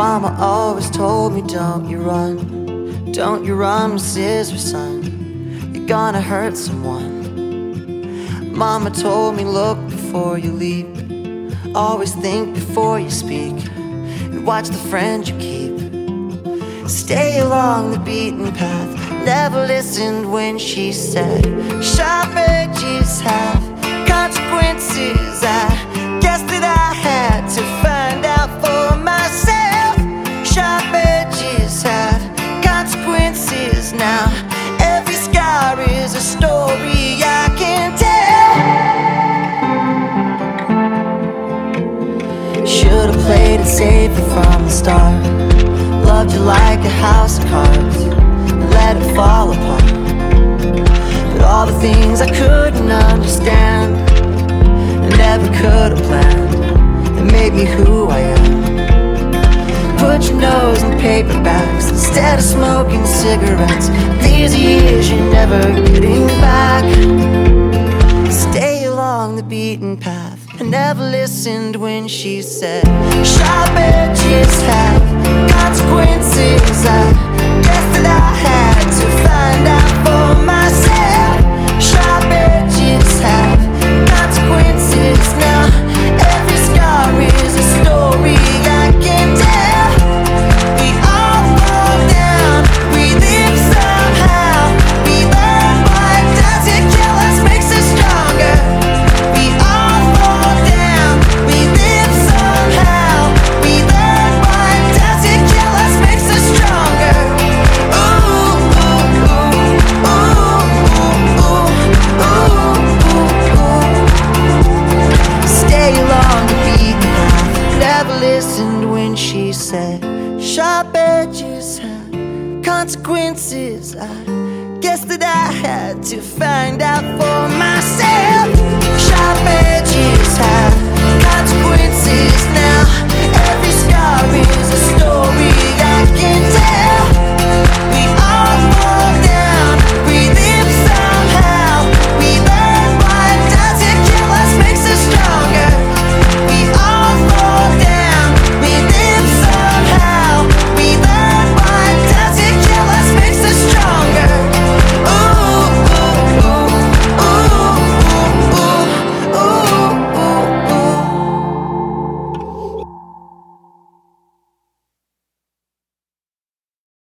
Mama always told me, don't you run, don't you run scissors, son. You're gonna hurt someone. Mama told me, look before you leap, always think before you speak, and watch the friend you keep. Stay along the beaten path. Never listened when she said, sharp now. Every scar is a story I can tell. Should've played it safer from the start. Loved you like a house of cards let it fall apart. But all the things I couldn't understand and never could have planned that made me who I. Put your nose in paperbacks instead of smoking cigarettes. These years you're never getting back. Stay along the beaten path. I never listened when she said, Sharp edges have consequences. I listened when she said, Sharp edges have consequences. I guess that I had to find out for myself.